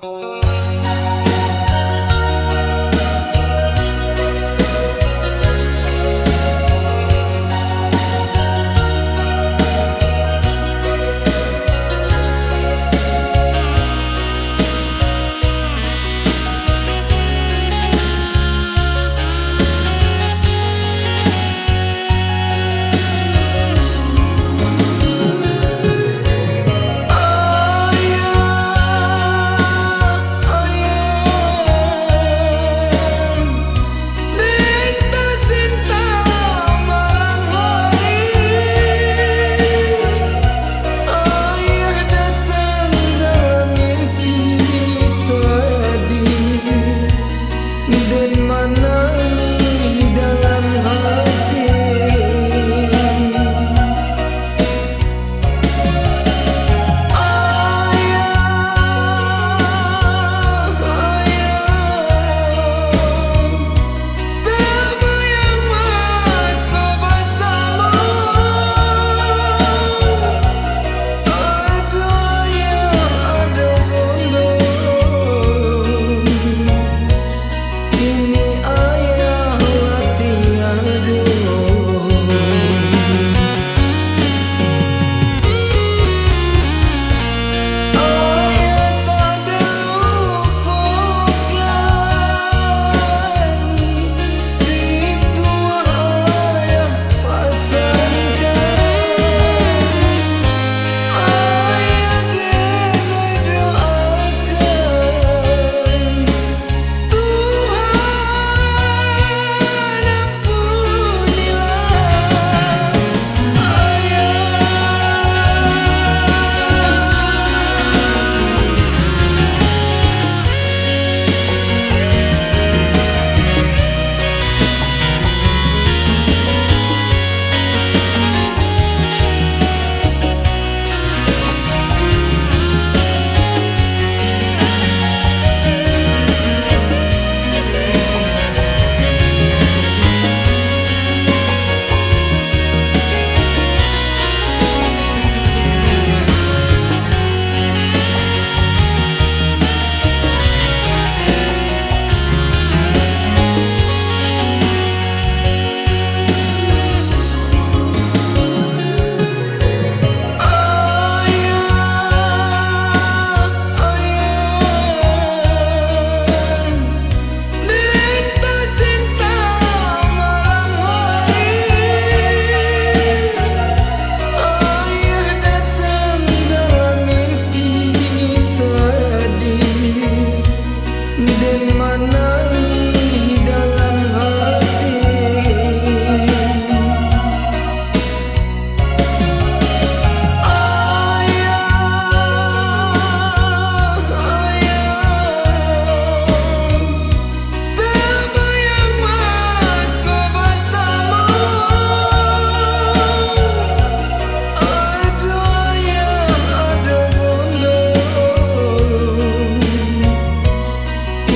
Bye.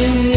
in